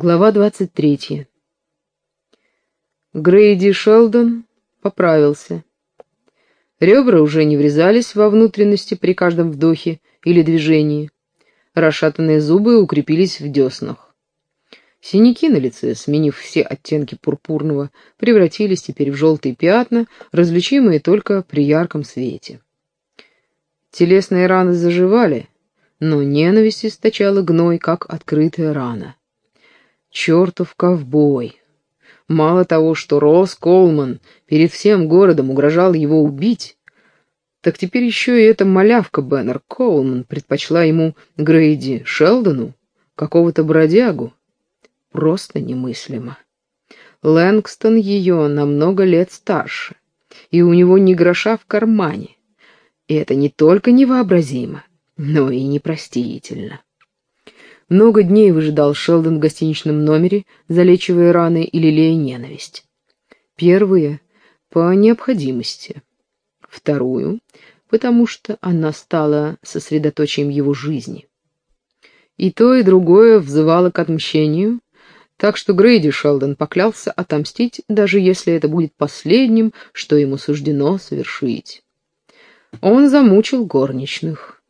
Глава 23. Грейди Шелдон поправился. Ребра уже не врезались во внутренности при каждом вдохе или движении. Расшатанные зубы укрепились в деснах. Синяки на лице, сменив все оттенки пурпурного, превратились теперь в желтые пятна, различимые только при ярком свете. Телесные раны заживали, но ненависть источала гной, как открытая рана. Чертов ковбой! Мало того, что Росс Колман перед всем городом угрожал его убить, так теперь еще и эта малявка Беннер Коулман предпочла ему Грейди Шелдону, какого-то бродягу. Просто немыслимо. Лэнгстон ее на много лет старше, и у него ни гроша в кармане. И это не только невообразимо, но и непростительно. Много дней выжидал Шелдон в гостиничном номере, залечивая раны и лелея ненависть. Первые — по необходимости. Вторую — потому что она стала сосредоточием его жизни. И то, и другое взывало к отмщению, так что Грейди Шелдон поклялся отомстить, даже если это будет последним, что ему суждено совершить. Он замучил горничных.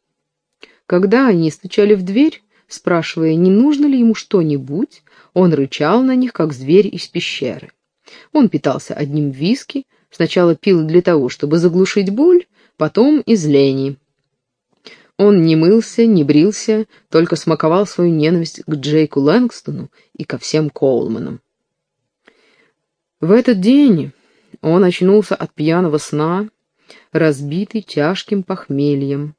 Когда они стучали в дверь, спрашивая, не нужно ли ему что-нибудь, он рычал на них, как зверь из пещеры. Он питался одним виски, сначала пил для того, чтобы заглушить боль, потом из лени. Он не мылся, не брился, только смаковал свою ненависть к Джейку Лэнгстону и ко всем Коулманам. В этот день он очнулся от пьяного сна, разбитый тяжким похмельем.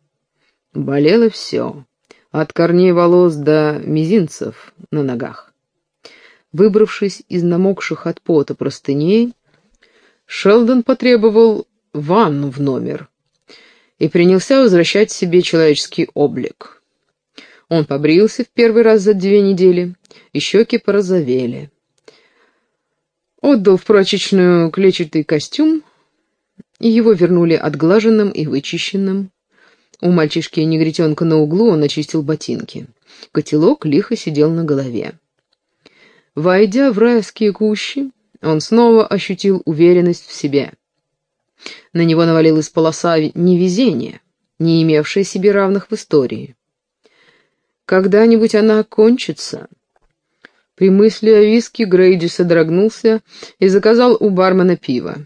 Болело все от корней волос до мизинцев на ногах. Выбравшись из намокших от пота простыней, Шелдон потребовал ванну в номер и принялся возвращать себе человеческий облик. Он побрился в первый раз за две недели, и щеки порозовели. Отдал в прачечную клетчатый костюм, и его вернули отглаженным и вычищенным. У мальчишки-негритенка на углу он очистил ботинки. Котелок лихо сидел на голове. Войдя в райские кущи, он снова ощутил уверенность в себе. На него навалилась полоса невезения, не имевшая себе равных в истории. Когда-нибудь она кончится. При мысли о виске Грейди содрогнулся и заказал у бармена пиво.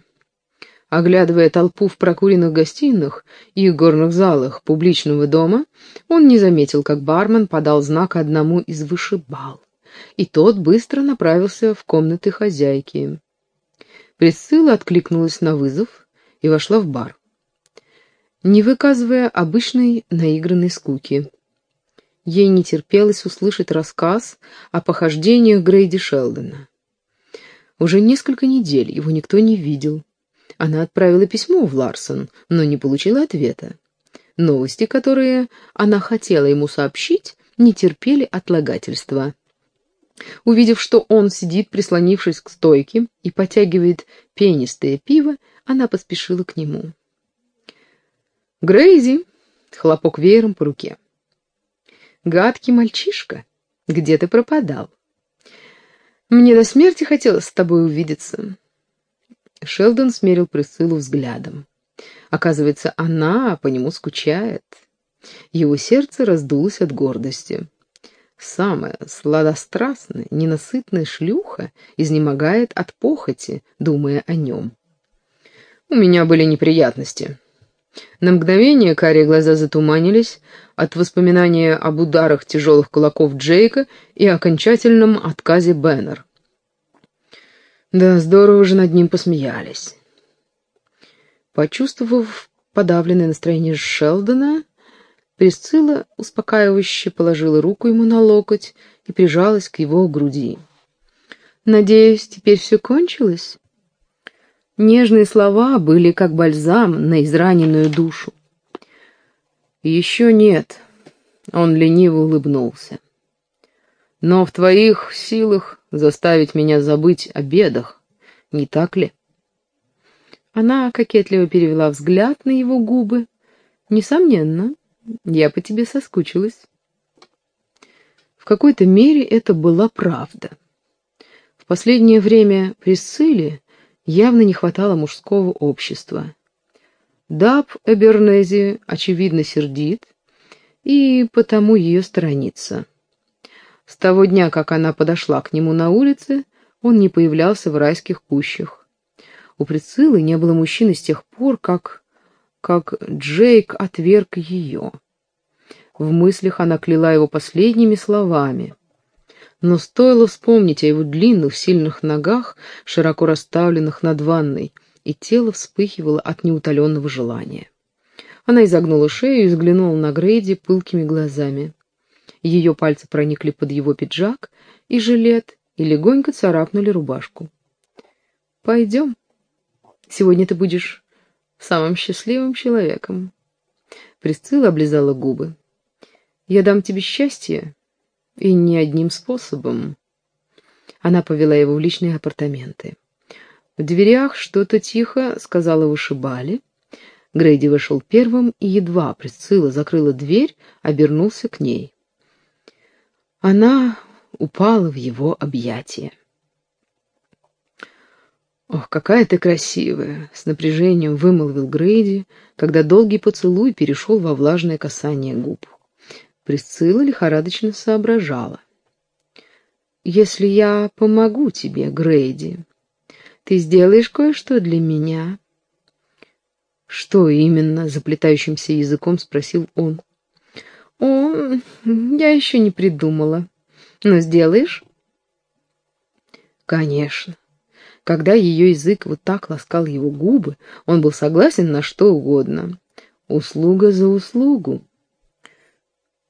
Оглядывая толпу в прокуренных гостиных и горных залах публичного дома, он не заметил, как бармен подал знак одному из вышибал, и тот быстро направился в комнаты хозяйки. Присцилла откликнулась на вызов и вошла в бар, не выказывая обычной наигранной скуки. Ей не терпелось услышать рассказ о похождениях Грейди Шелдона. Уже несколько недель его никто не видел, она отправила письмо в Ларсон, но не получила ответа. Новости, которые она хотела ему сообщить, не терпели отлагательства. Увидев, что он сидит, прислонившись к стойке, и потягивает пенистое пиво, она поспешила к нему. «Грейзи!» — хлопок веером по руке. «Гадкий мальчишка, где ты пропадал? Мне до смерти хотелось с тобой увидеться. Шелдон смерил Присциллу взглядом. Оказывается, она по нему скучает. Его сердце раздулось от гордости. Самая сладострастная, ненасытная шлюха изнемогает от похоти, думая о нем. У меня были неприятности. На мгновение карие глаза затуманились от воспоминания об ударах тяжелых кулаков Джейка и окончательном отказе Беннер. Да, здорово же над ним посмеялись. Почувствовав подавленное настроение Шелдона, Присцилла успокаивающе положила руку ему на локоть и прижалась к его груди. «Надеюсь, теперь все кончилось?» Нежные слова были как бальзам на израненную душу. «Еще нет», — он лениво улыбнулся. «Но в твоих силах заставить меня забыть о бедах, не так ли? Она кокетливо перевела взгляд на его губы. Несомненно, я по тебе соскучилась. В какой-то мере это была правда. В последнее время Присцилле явно не хватало мужского общества. Даб Эбернези, очевидно, сердит, и потому ее сторонится. С того дня, как она подошла к нему на улице, он не появлялся в райских кущах. У Прицилы не было мужчины с тех пор, как... как Джейк отверг ее. В мыслях она кляла его последними словами. Но стоило вспомнить о его длинных, сильных ногах, широко расставленных над ванной, и тело вспыхивало от неутоленного желания. Она изогнула шею и взглянула на Грейди пылкими глазами. Ее пальцы проникли под его пиджак и жилет и легонько царапнули рубашку. «Пойдем. Сегодня ты будешь самым счастливым человеком». Присцилла облизала губы. «Я дам тебе счастье, и не одним способом». Она повела его в личные апартаменты. В дверях что-то тихо сказала вышибали. Грейди вышел первым, и едва Присцилла закрыла дверь, обернулся к ней. Она упала в его объятия. «Ох, какая ты красивая!» — с напряжением вымолвил Грейди, когда долгий поцелуй перешел во влажное касание губ. Присцилла лихорадочно соображала. «Если я помогу тебе, Грейди, ты сделаешь кое-что для меня?» «Что именно?» — заплетающимся языком спросил он. «О, я еще не придумала. Но сделаешь?» «Конечно». Когда ее язык вот так ласкал его губы, он был согласен на что угодно. Услуга за услугу.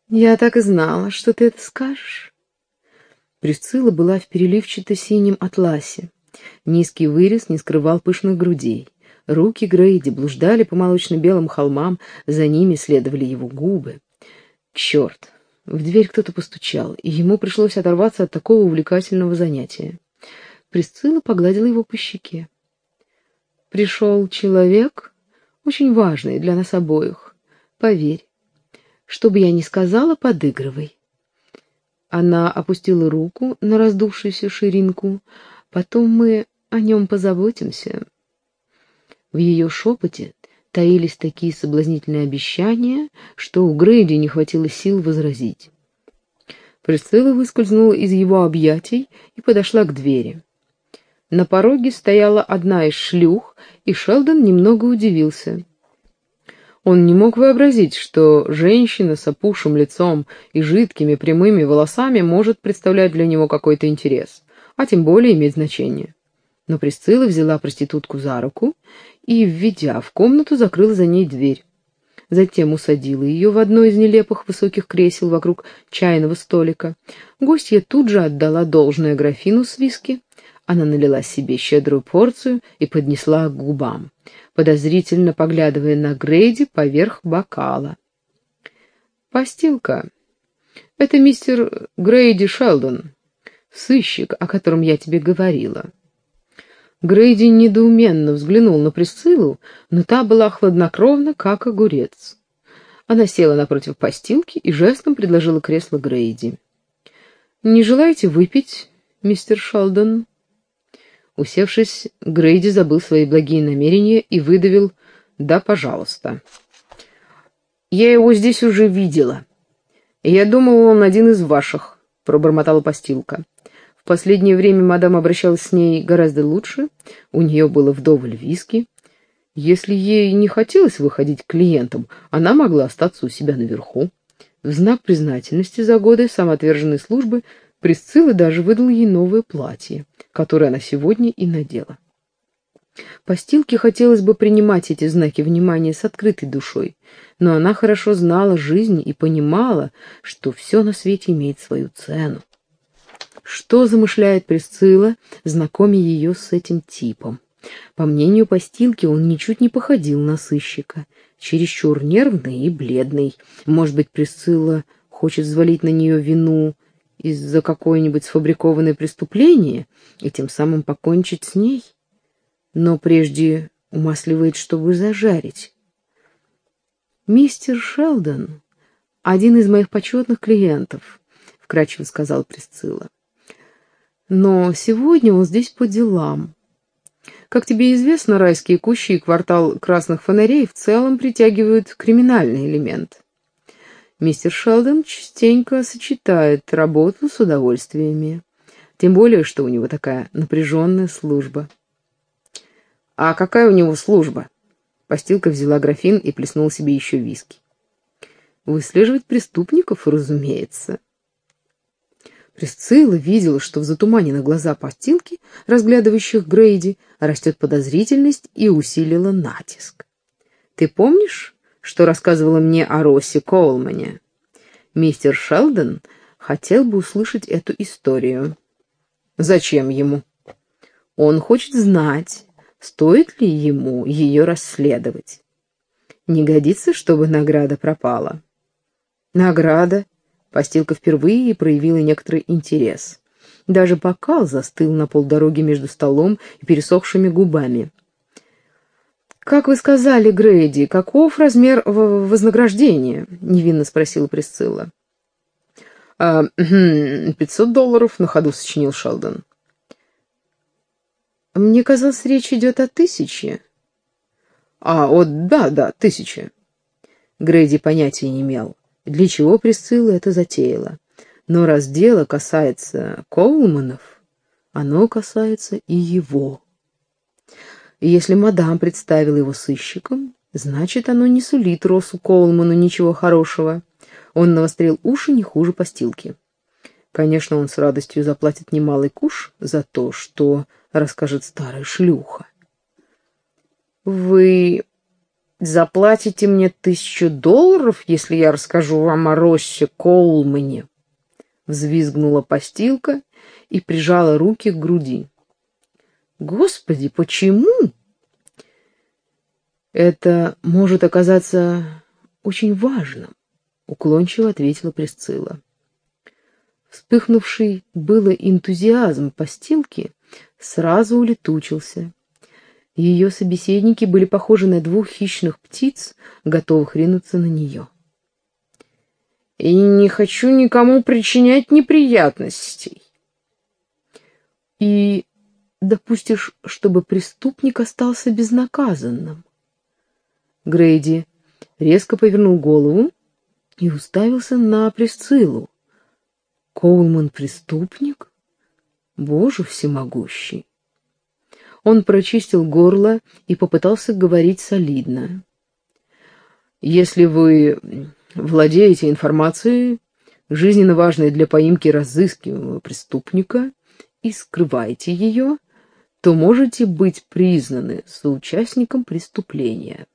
«Я так и знала, что ты это скажешь». Присцилла была в переливчато-синем атласе. Низкий вырез не скрывал пышных грудей. Руки Грейди блуждали по молочно-белым холмам, за ними следовали его губы. Черт! В дверь кто-то постучал, и ему пришлось оторваться от такого увлекательного занятия. Присцилла погладила его по щеке. «Пришел человек, очень важный для нас обоих. Поверь, что бы я ни сказала, подыгрывай». Она опустила руку на раздувшуюся ширинку. «Потом мы о нем позаботимся». В ее шепоте таились такие соблазнительные обещания, что у Грейди не хватило сил возразить. Присцилла выскользнула из его объятий и подошла к двери. На пороге стояла одна из шлюх, и Шелдон немного удивился. Он не мог вообразить, что женщина с опухшим лицом и жидкими прямыми волосами может представлять для него какой-то интерес, а тем более иметь значение. Но Присцилла взяла проститутку за руку и, введя в комнату, закрыла за ней дверь. Затем усадила ее в одно из нелепых высоких кресел вокруг чайного столика. Гостья тут же отдала должное графину с виски. Она налила себе щедрую порцию и поднесла к губам, подозрительно поглядывая на Грейди поверх бокала. «Постилка. Это мистер Грейди Шелдон, сыщик, о котором я тебе говорила». Грейди недоуменно взглянул на Присциллу, но та была хладнокровна, как огурец. Она села напротив постилки и жестом предложила кресло Грейди. «Не желаете выпить, мистер Шелдон?» Усевшись, Грейди забыл свои благие намерения и выдавил «Да, пожалуйста». «Я его здесь уже видела. Я думал, он один из ваших», — пробормотала постилка. В последнее время мадам обращалась с ней гораздо лучше, у нее было вдоволь виски. Если ей не хотелось выходить к клиентам, она могла остаться у себя наверху. В знак признательности за годы самоотверженной службы Присцилла даже выдал ей новое платье, которое она сегодня и надела. Постилке хотелось бы принимать эти знаки внимания с открытой душой, но она хорошо знала жизнь и понимала, что все на свете имеет свою цену. Что замышляет Присцилла, знакомя ее с этим типом? По мнению постилки, он ничуть не походил на сыщика. Чересчур нервный и бледный. Может быть, Присцилла хочет взвалить на нее вину из-за какое-нибудь сфабрикованное преступление и тем самым покончить с ней? Но прежде умасливает, чтобы зажарить. Мистер Шелдон — один из моих почетных клиентов — вкрадчиво сказала Присцилла. «Но сегодня он здесь по делам. Как тебе известно, райские кущи и квартал красных фонарей в целом притягивают криминальный элемент. Мистер Шелдон частенько сочетает работу с удовольствиями. Тем более, что у него такая напряженная служба. «А какая у него служба?» Постилка взяла графин и плеснула себе еще виски. «Выслеживать преступников, разумеется». Присцилла видела, что в затуманенных глаза постилки, разглядывающих Грейди, растет подозрительность и усилила натиск. «Ты помнишь, что рассказывала мне о Россе Коулмане? Мистер Шелдон хотел бы услышать эту историю». «Зачем ему?» «Он хочет знать, стоит ли ему ее расследовать. Не годится, чтобы награда пропала». «Награда?» Постилка впервые проявила некоторый интерес. Даже бокал застыл на полдороги между столом и пересохшими губами. «Как вы сказали, Грейди, каков размер вознаграждения?» — невинно спросила Присцилла. «А, «Пятьсот долларов», — на ходу сочинил Шелдон. «Мне казалось, речь идет о тысяче». «А, о, да, да, тысяча». Грейди понятия не имел для чего Присцилла это затеяла. Но раз дело касается Коулманов, оно касается и его. И если мадам представила его сыщиком, значит, оно не сулит Росу Коулману ничего хорошего. Он навострил уши не хуже постилки. Конечно, он с радостью заплатит немалый куш за то, что расскажет старая шлюха. «Вы заплатите мне тысячу долларов, если я расскажу вам о Россе Коулмане?» Взвизгнула постилка и прижала руки к груди. «Господи, почему?» «Это может оказаться очень важным», — уклончиво ответила Присцилла. Вспыхнувший было энтузиазм постилки сразу улетучился. Ее собеседники были похожи на двух хищных птиц, готовых ринуться на нее. «И не хочу никому причинять неприятностей». «И допустишь, чтобы преступник остался безнаказанным?» Грейди резко повернул голову и уставился на Присциллу. «Коулман преступник? Боже всемогущий!» Он прочистил горло и попытался говорить солидно. «Если вы владеете информацией, жизненно важной для поимки разыскиваемого преступника, и скрываете ее, то можете быть признаны соучастником преступления».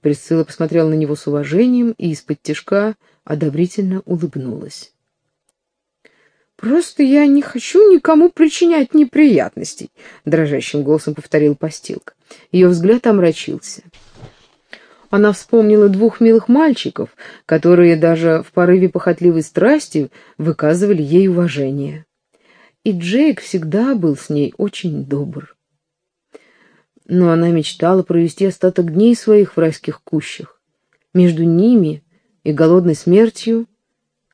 Присцилла посмотрела на него с уважением и из-под тяжка одобрительно улыбнулась. «Просто я не хочу никому причинять неприятностей», — дрожащим голосом повторил постилка. Ее взгляд омрачился. Она вспомнила двух милых мальчиков, которые даже в порыве похотливой страсти выказывали ей уважение. И Джейк всегда был с ней очень добр. Но она мечтала провести остаток дней своих в райских кущах. Между ними и голодной смертью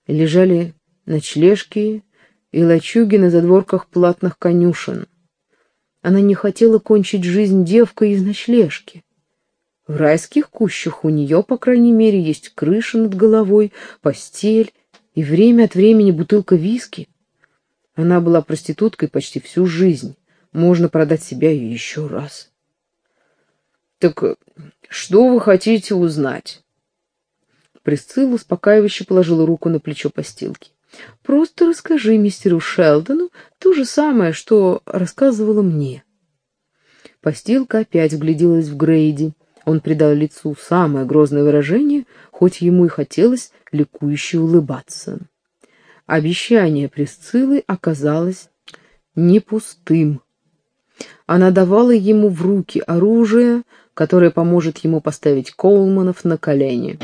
лежали ночлежки и лачуги на задворках платных конюшен. Она не хотела кончить жизнь девкой из ночлежки. В райских кущах у нее, по крайней мере, есть крыша над головой, постель и время от времени бутылка виски. Она была проституткой почти всю жизнь. Можно продать себя еще раз. «Так что вы хотите узнать?» Присцилла успокаивающе положила руку на плечо постилки. Просто расскажи мистеру Шелдону то же самое, что рассказывала мне. Постилка опять вгляделась в Грейди. Он придал лицу самое грозное выражение, хоть ему и хотелось ликующе улыбаться. Обещание Присциллы оказалось не пустым. Она давала ему в руки оружие, которое поможет ему поставить Коулманов на колени.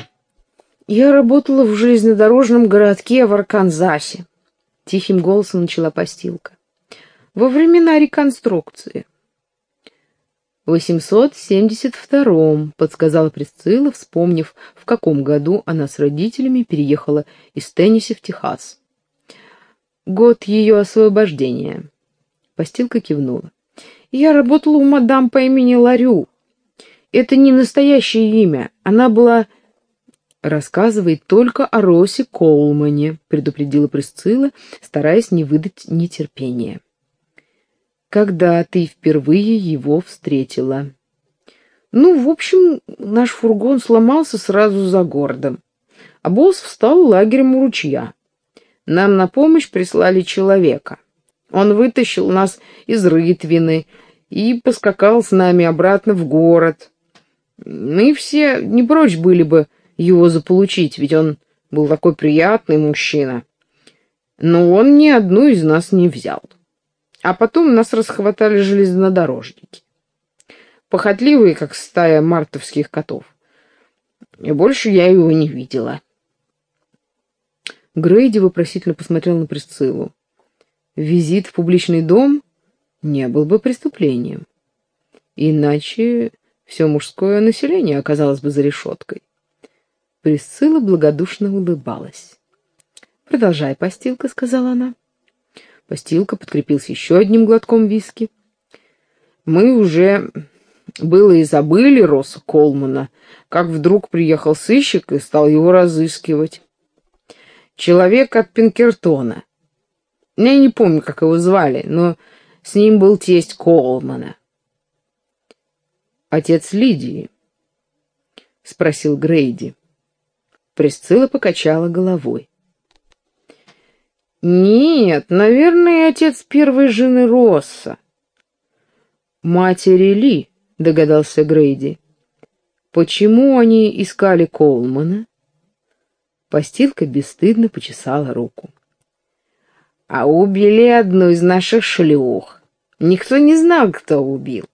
«Я работала в железнодорожном городке в Арканзасе», — тихим голосом начала постилка. «Во времена реконструкции. 872-м», — подсказала Присцилла, вспомнив, в каком году она с родителями переехала из Тенниси в Техас. «Год ее освобождения». Постилка кивнула. «Я работала у мадам по имени Ларю. Это не настоящее имя. Она была...» «Рассказывает только о Росе Коулмане», — предупредила Присцилла, стараясь не выдать нетерпения когда ты впервые его встретила. Ну, в общем, наш фургон сломался сразу за городом, а босс встал лагерем у ручья. Нам на помощь прислали человека. Он вытащил нас из Рытвины и поскакал с нами обратно в город. Мы все не прочь были бы его заполучить, ведь он был такой приятный мужчина. Но он ни одну из нас не взял. А потом нас расхватали железнодорожники. Похотливые, как стая мартовских котов. И больше я его не видела. Грейди вопросительно посмотрел на Присциллу. Визит в публичный дом не был бы преступлением. Иначе все мужское население оказалось бы за решеткой. Присцилла благодушно улыбалась. «Продолжай, постилка», — сказала она. Постилка подкрепился еще одним глотком виски. Мы уже было и забыли Росса Колмана, как вдруг приехал сыщик и стал его разыскивать. Человек от Пинкертона. Я не помню, как его звали, но с ним был тесть Колмана. «Отец Лидии?» — спросил Грейди. Присцилла покачала головой. Нет, наверное, отец первой жены Росса. Матери Ли, догадался Грейди. Почему они искали Колмана? Постилка бесстыдно почесала руку. А убили одну из наших шлюх. Никто не знал, кто убил.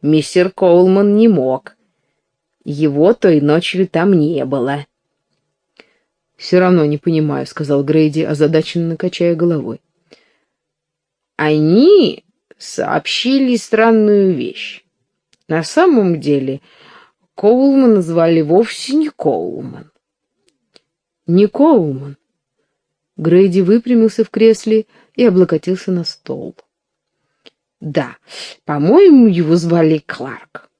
Мистер Колман не мог. Его той ночью там не было. «Все равно не понимаю», — сказал Грейди, озадаченно качая головой. «Они сообщили странную вещь. На самом деле Коулман звали вовсе не Коулман». «Не Коулман?» Грейди выпрямился в кресле и облокотился на стол. «Да, по-моему, его звали Кларк.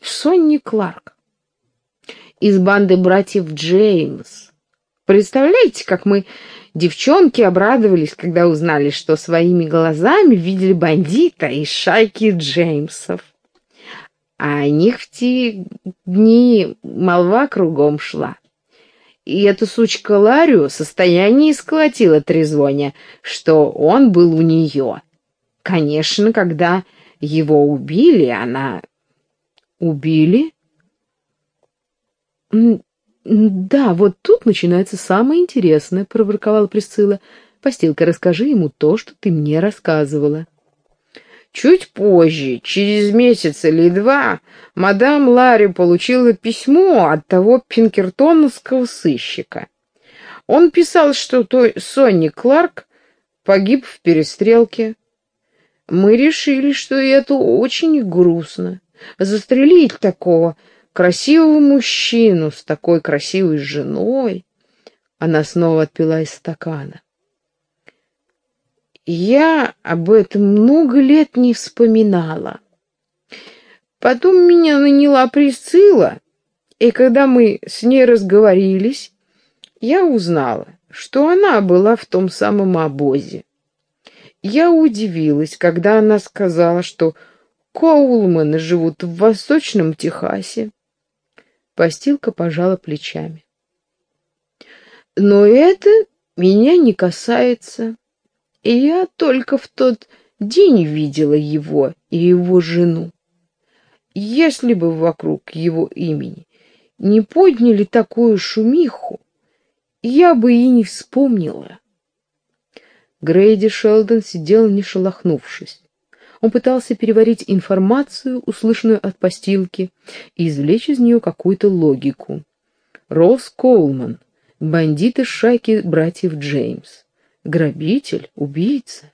Сонни Кларк. Из банды братьев Джеймс. Представляете, как мы, девчонки, обрадовались, когда узнали, что своими глазами видели бандита из шайки Джеймсов. А о них в те дни молва кругом шла. И эта сучка Ларию состояние сколотила трезвоня, что он был у нее. Конечно, когда его убили, она... Убили? «Да, вот тут начинается самое интересное», — проворковала Присцилла. «Постилка, расскажи ему то, что ты мне рассказывала». Чуть позже, через месяц или два, мадам Ларри получила письмо от того пинкертоновского сыщика. Он писал, что той Сонни Кларк погиб в перестрелке. Мы решили, что это очень грустно. Застрелить такого красивого мужчину с такой красивой женой. Она снова отпила из стакана. Я об этом много лет не вспоминала. Потом меня наняла Присцилла, и когда мы с ней разговорились, я узнала, что она была в том самом обозе. Я удивилась, когда она сказала, что Коулманы живут в Восточном Техасе, Постилка пожала плечами. Но это меня не касается. И я только в тот день видела его и его жену. Если бы вокруг его имени не подняли такую шумиху, я бы и не вспомнила. Грейди Шелдон сидел, не шелохнувшись. Он пытался переварить информацию, услышанную от постилки, и извлечь из нее какую-то логику. Росс Коулман, бандит из шайки братьев Джеймс, грабитель, убийца.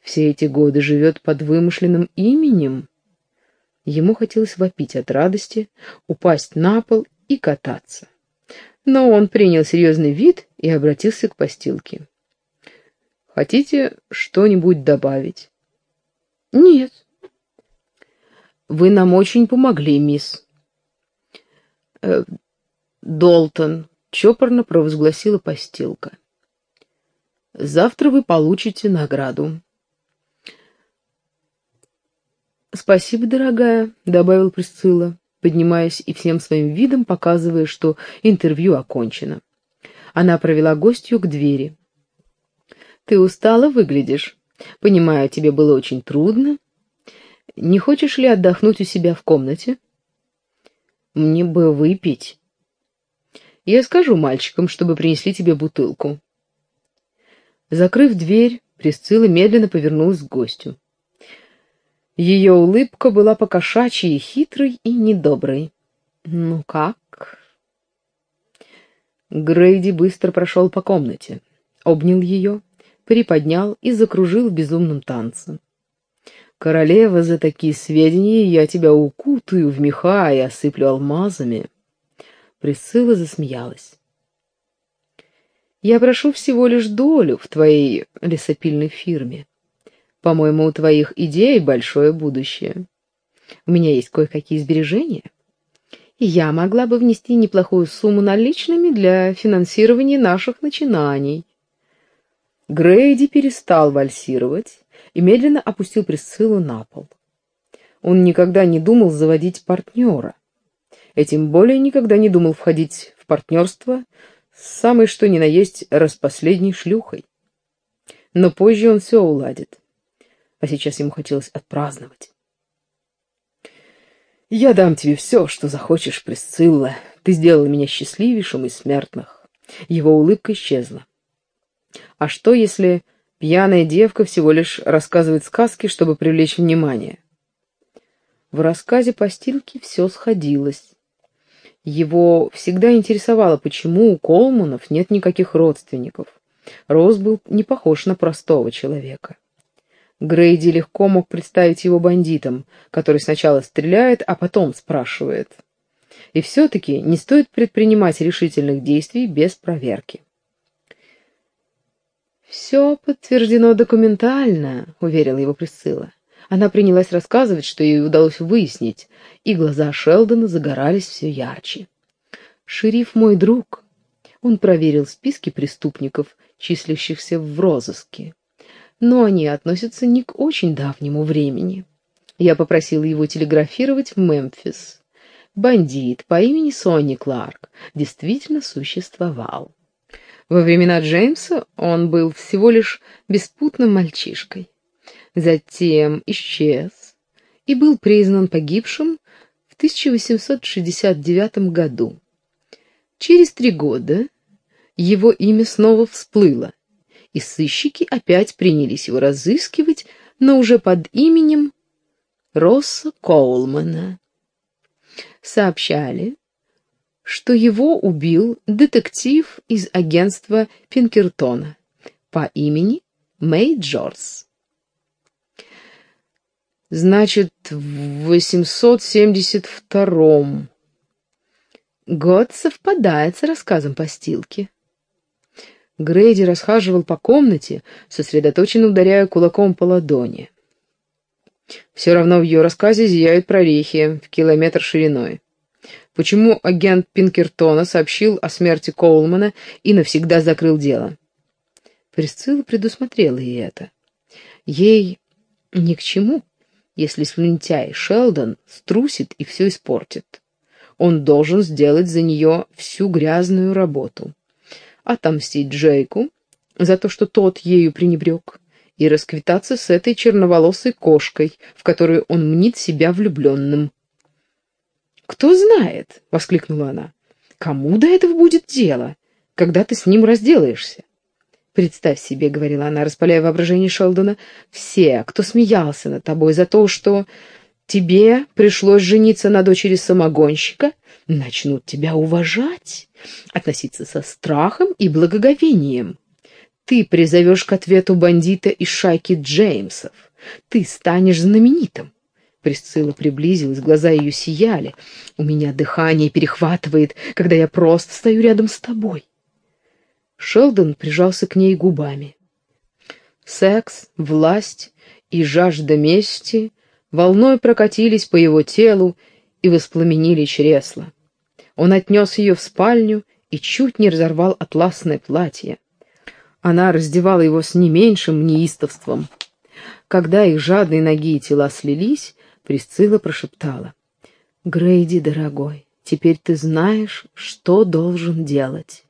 Все эти годы живет под вымышленным именем. Ему хотелось вопить от радости, упасть на пол и кататься. Но он принял серьезный вид и обратился к постилке. «Хотите что-нибудь добавить?» «Нет». «Вы нам очень помогли, мисс». Э, «Долтон», — чопорно провозгласила постилка. «Завтра вы получите награду». «Спасибо, дорогая», — добавил Присцилла, поднимаясь и всем своим видом показывая, что интервью окончено. Она провела гостью к двери. «Ты устала выглядишь. Понимаю, тебе было очень трудно. Не хочешь ли отдохнуть у себя в комнате?» «Мне бы выпить». «Я скажу мальчикам, чтобы принесли тебе бутылку». Закрыв дверь, Присцилла медленно повернулась к гостю. Ее улыбка была покошачьей, хитрой и недоброй. «Ну как?» Грейди быстро прошел по комнате, обнял ее, приподнял и закружил в безумном танце. «Королева, за такие сведения я тебя укутаю в меха и осыплю алмазами». Присцилла засмеялась. «Я прошу всего лишь долю в твоей лесопильной фирме. По-моему, у твоих идей большое будущее. У меня есть кое-какие сбережения, я могла бы внести неплохую сумму наличными для финансирования наших начинаний. Грейди перестал вальсировать и медленно опустил Присциллу на пол. Он никогда не думал заводить партнера, и тем более никогда не думал входить в партнерство с самой что ни на есть распоследней шлюхой. Но позже он все уладит а сейчас ему хотелось отпраздновать. «Я дам тебе все, что захочешь, Присцилла. Ты сделала меня счастливейшим из смертных». Его улыбка исчезла. «А что, если пьяная девка всего лишь рассказывает сказки, чтобы привлечь внимание?» В рассказе постилки все сходилось. Его всегда интересовало, почему у Колманов нет никаких родственников. Рос был не похож на простого человека. Грейди легко мог представить его бандитом, который сначала стреляет, а потом спрашивает. И все-таки не стоит предпринимать решительных действий без проверки. «Все подтверждено документально», — уверила его Присцилла. Она принялась рассказывать, что ей удалось выяснить, и глаза Шелдона загорались все ярче. «Шериф мой друг. Он проверил списки преступников, числящихся в розыске но они относятся не к очень давнему времени. Я попросил его телеграфировать в Мемфис. Бандит по имени Сонни Кларк действительно существовал. Во времена Джеймса он был всего лишь беспутным мальчишкой. Затем исчез и был признан погибшим в 1869 году. Через три года его имя снова всплыло, и сыщики опять принялись его разыскивать, но уже под именем Росса Коулмана. Сообщали, что его убил детектив из агентства Пинкертона по имени Мэй Джорс. Значит, в 872-м. Год совпадает с рассказом постилки. Грейди расхаживал по комнате, сосредоточенно ударяя кулаком по ладони. Все равно в ее рассказе зияют прорехи в километр шириной. Почему агент Пинкертона сообщил о смерти Коулмана и навсегда закрыл дело? Присцилла предусмотрела и это. Ей ни к чему, если слюнтяй Шелдон струсит и все испортит. Он должен сделать за нее всю грязную работу отомстить Джейку за то, что тот ею пренебрег, и расквитаться с этой черноволосой кошкой, в которую он мнит себя влюбленным. «Кто знает?» — воскликнула она. «Кому до этого будет дело, когда ты с ним разделаешься?» «Представь себе», — говорила она, распаляя воображение Шелдона, — «все, кто смеялся над тобой за то, что тебе пришлось жениться на дочери самогонщика, начнут тебя уважать, относиться со страхом и благоговением. Ты призовешь к ответу бандита из шайки Джеймсов. Ты станешь знаменитым. Присцилла приблизилась, глаза ее сияли. «У меня дыхание перехватывает, когда я просто стою рядом с тобой». Шелдон прижался к ней губами. Секс, власть и жажда мести волной прокатились по его телу и воспламенили чресла. Он отнес ее в спальню и чуть не разорвал атласное платье. Она раздевала его с не меньшим неистовством. Когда их жадные ноги и тела слились, Присцилла прошептала. «Грейди, дорогой, теперь ты знаешь, что должен делать».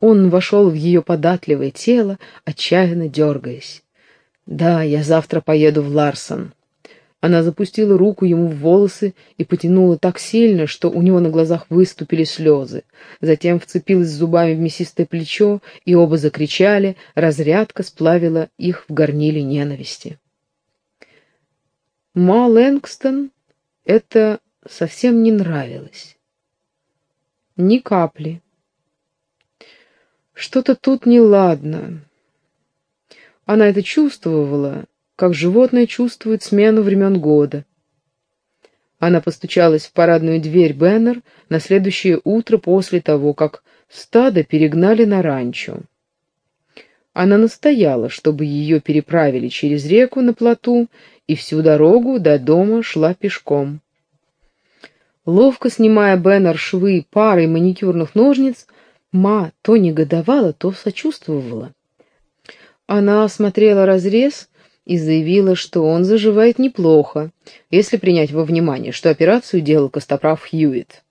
Он вошел в ее податливое тело, отчаянно дергаясь. «Да, я завтра поеду в Ларсон. Она запустила руку ему в волосы и потянула так сильно, что у него на глазах выступили слезы. Затем вцепилась зубами в мясистое плечо, и оба закричали, разрядка сплавила их в горниле ненависти. Ма Лэнгстон это совсем не нравилось. Ни капли. Что-то тут неладно. Она это чувствовала, как животное чувствует смену времен года. Она постучалась в парадную дверь Беннер на следующее утро после того, как стадо перегнали на ранчо. Она настояла, чтобы ее переправили через реку на плоту, и всю дорогу до дома шла пешком. Ловко снимая Беннер швы парой маникюрных ножниц, Ма то негодовала, то сочувствовала. Она осмотрела разрез и заявила, что он заживает неплохо, если принять во внимание, что операцию делал Костоправ Хьюитт.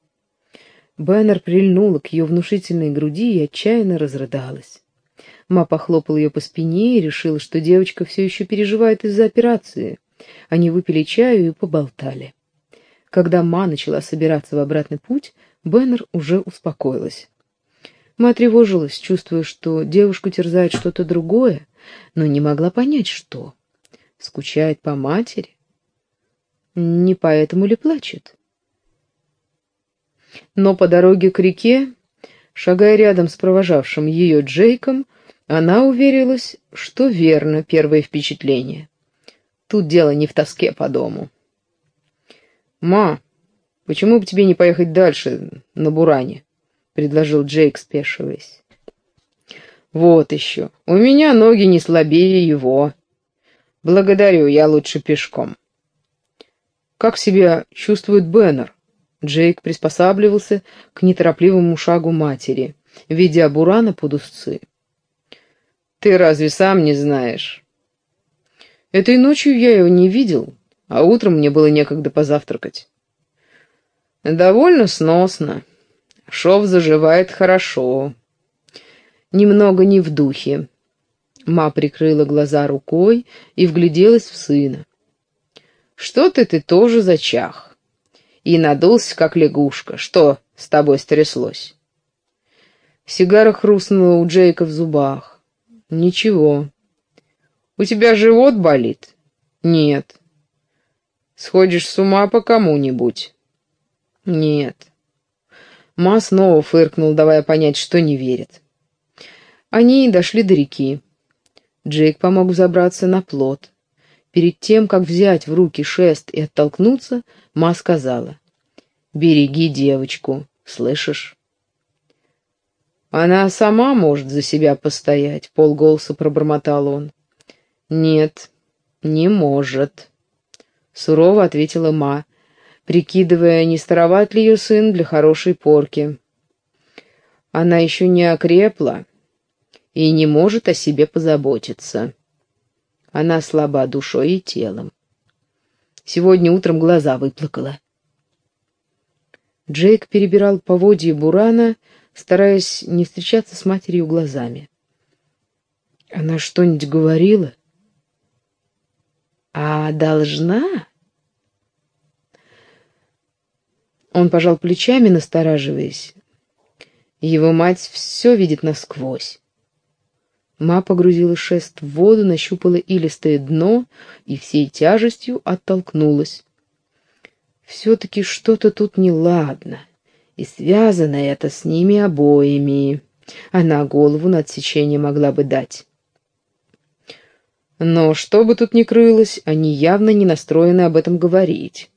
Бэннер прильнула к ее внушительной груди и отчаянно разрыдалась. Ма похлопал ее по спине и решила, что девочка все еще переживает из-за операции. Они выпили чаю и поболтали. Когда Ма начала собираться в обратный путь, Бэннер уже успокоилась. Ма тревожилась, чувствуя, что девушку терзает что-то другое, но не могла понять, что. Скучает по матери? Не поэтому ли плачет? Но по дороге к реке, шагая рядом с провожавшим ее Джейком, она уверилась, что верно первое впечатление. Тут дело не в тоске по дому. «Ма, почему бы тебе не поехать дальше, на Буране?» — предложил Джейк, спешиваясь. «Вот еще. У меня ноги не слабее его», «Благодарю, я лучше пешком». «Как себя чувствует Беннер?» Джейк приспосабливался к неторопливому шагу матери, ведя Бурана под узцы. «Ты разве сам не знаешь?» «Этой ночью я его не видел, а утром мне было некогда позавтракать». «Довольно сносно. Шов заживает хорошо. Немного не в духе. Ма прикрыла глаза рукой и вгляделась в сына. «Что-то ты тоже зачах. И надулся, как лягушка. Что с тобой стряслось?» Сигара хрустнула у Джейка в зубах. «Ничего. У тебя живот болит?» «Нет». «Сходишь с ума по кому-нибудь?» «Нет». Ма снова фыркнул, давая понять, что не верит. Они дошли до реки. Джейк помог забраться на плот. Перед тем, как взять в руки шест и оттолкнуться, Ма сказала, «Береги девочку, слышишь?» «Она сама может за себя постоять», — полголоса пробормотал он. «Нет, не может», — сурово ответила Ма, прикидывая, не староват ли ее сын для хорошей порки. «Она еще не окрепла, и не может о себе позаботиться. Она слаба душой и телом. Сегодня утром глаза выплакала. Джейк перебирал поводья Бурана, стараясь не встречаться с матерью глазами. Она что-нибудь говорила? А должна? Он пожал плечами, настораживаясь. Его мать все видит насквозь. Ма погрузила шест в воду, нащупала илистое дно и всей тяжестью оттолкнулась. Все-таки что-то тут неладно, и связано это с ними обоими. Она голову на отсечение могла бы дать. Но что бы тут ни крылось, они явно не настроены об этом говорить.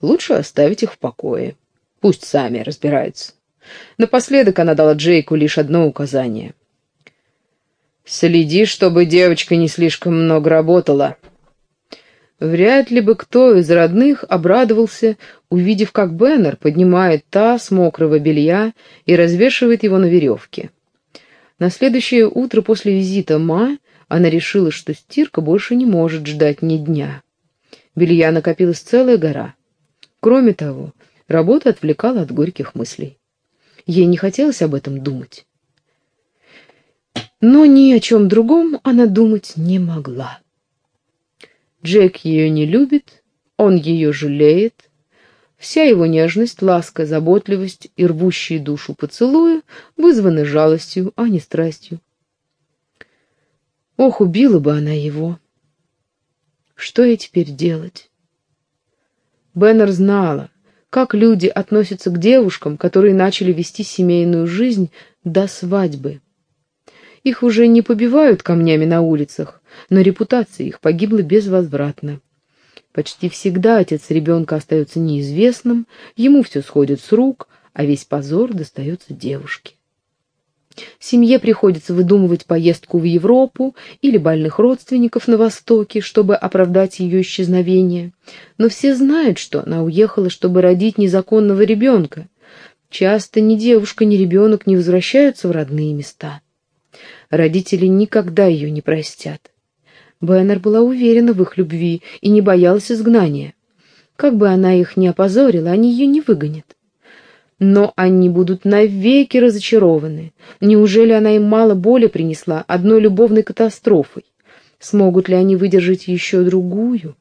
Лучше оставить их в покое. Пусть сами разбираются. Напоследок она дала Джейку лишь одно указание. «Следи, чтобы девочка не слишком много работала». Вряд ли бы кто из родных обрадовался, увидев, как Беннер поднимает таз мокрого белья и развешивает его на веревке. На следующее утро после визита Ма она решила, что стирка больше не может ждать ни дня. Белья накопилась целая гора. Кроме того, работа отвлекала от горьких мыслей. Ей не хотелось об этом думать. Но ни о чем другом она думать не могла. Джек ее не любит, он ее жалеет. Вся его нежность, ласка, заботливость и рвущие душу поцелуя вызваны жалостью, а не страстью. Ох, убила бы она его. Что ей теперь делать? Беннер знала, как люди относятся к девушкам, которые начали вести семейную жизнь до свадьбы. Их уже не побивают камнями на улицах, но репутация их погибла безвозвратно. Почти всегда отец ребенка остается неизвестным, ему все сходит с рук, а весь позор достается девушке. Семье приходится выдумывать поездку в Европу или больных родственников на Востоке, чтобы оправдать ее исчезновение. Но все знают, что она уехала, чтобы родить незаконного ребенка. Часто ни девушка, ни ребенок не возвращаются в родные места. Родители никогда ее не простят. Беннер была уверена в их любви и не боялась изгнания. Как бы она их ни опозорила, они ее не выгонят. Но они будут навеки разочарованы. Неужели она им мало боли принесла одной любовной катастрофой? Смогут ли они выдержать еще другую?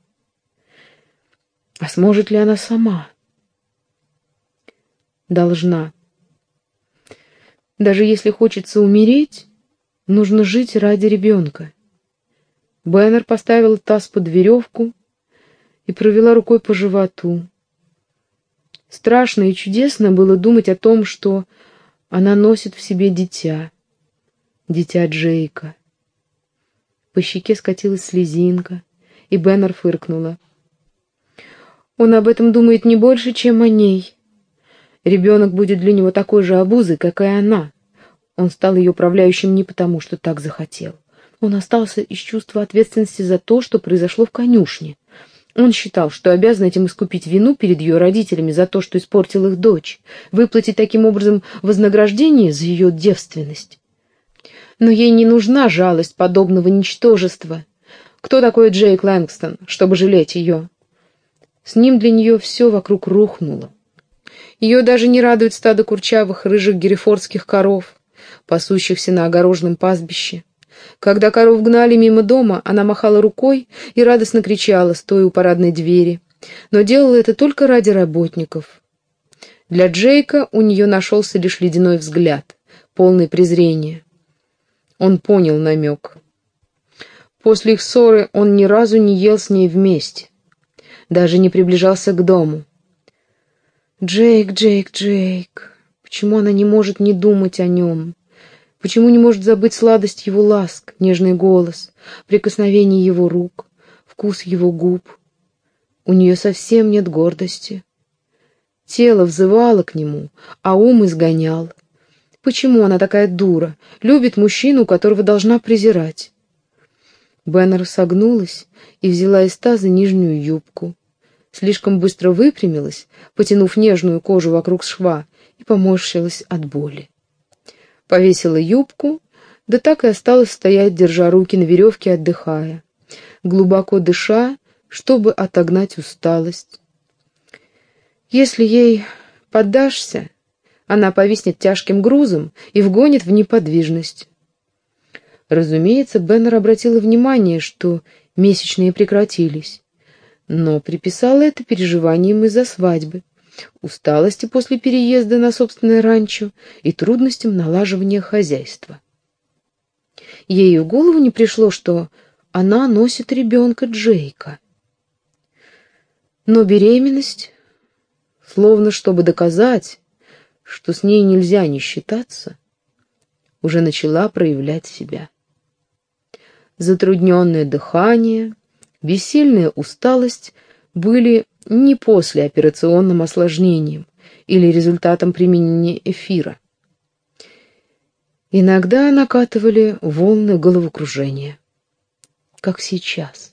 А сможет ли она сама? Должна. Даже если хочется умереть, Нужно жить ради ребенка. Бэннер поставила таз под веревку и провела рукой по животу. Страшно и чудесно было думать о том, что она носит в себе дитя, дитя Джейка. По щеке скатилась слезинка, и Беннер фыркнула. Он об этом думает не больше, чем о ней. Ребенок будет для него такой же обузой, как и она. Он стал ее управляющим не потому, что так захотел. Он остался из чувства ответственности за то, что произошло в конюшне. Он считал, что обязан этим искупить вину перед ее родителями за то, что испортил их дочь, выплатить таким образом вознаграждение за ее девственность. Но ей не нужна жалость подобного ничтожества. Кто такой Джейк Лэнгстон, чтобы жалеть ее? С ним для нее все вокруг рухнуло. Ее даже не радует стадо курчавых рыжих герефордских коров пасущихся на огороженном пастбище. Когда коров гнали мимо дома, она махала рукой и радостно кричала, стоя у парадной двери. Но делала это только ради работников. Для Джейка у нее нашелся лишь ледяной взгляд, полный презрения. Он понял намек. После их ссоры он ни разу не ел с ней вместе. Даже не приближался к дому. Джейк, Джейк, Джейк. Почему она не может не думать о нем? Почему не может забыть сладость его ласк, нежный голос, прикосновение его рук, вкус его губ? У нее совсем нет гордости. Тело взывало к нему, а ум изгонял. Почему она такая дура, любит мужчину, которого должна презирать? Беннер согнулась и взяла из таза нижнюю юбку. Слишком быстро выпрямилась, потянув нежную кожу вокруг шва, и поморщилась от боли повесила юбку, да так и осталась стоять, держа руки на веревке, отдыхая, глубоко дыша, чтобы отогнать усталость. Если ей поддашься, она повиснет тяжким грузом и вгонит в неподвижность. Разумеется, Беннер обратила внимание, что месячные прекратились, но приписала это переживаниям из-за свадьбы усталости после переезда на собственное ранчо и трудностям налаживания хозяйства. Ей в голову не пришло, что она носит ребенка Джейка. Но беременность, словно чтобы доказать, что с ней нельзя не считаться, уже начала проявлять себя. затрудненное дыхание, бессильная усталость были не послеоперационным осложнением или результатом применения эфира. Иногда накатывали волны головокружения, как сейчас.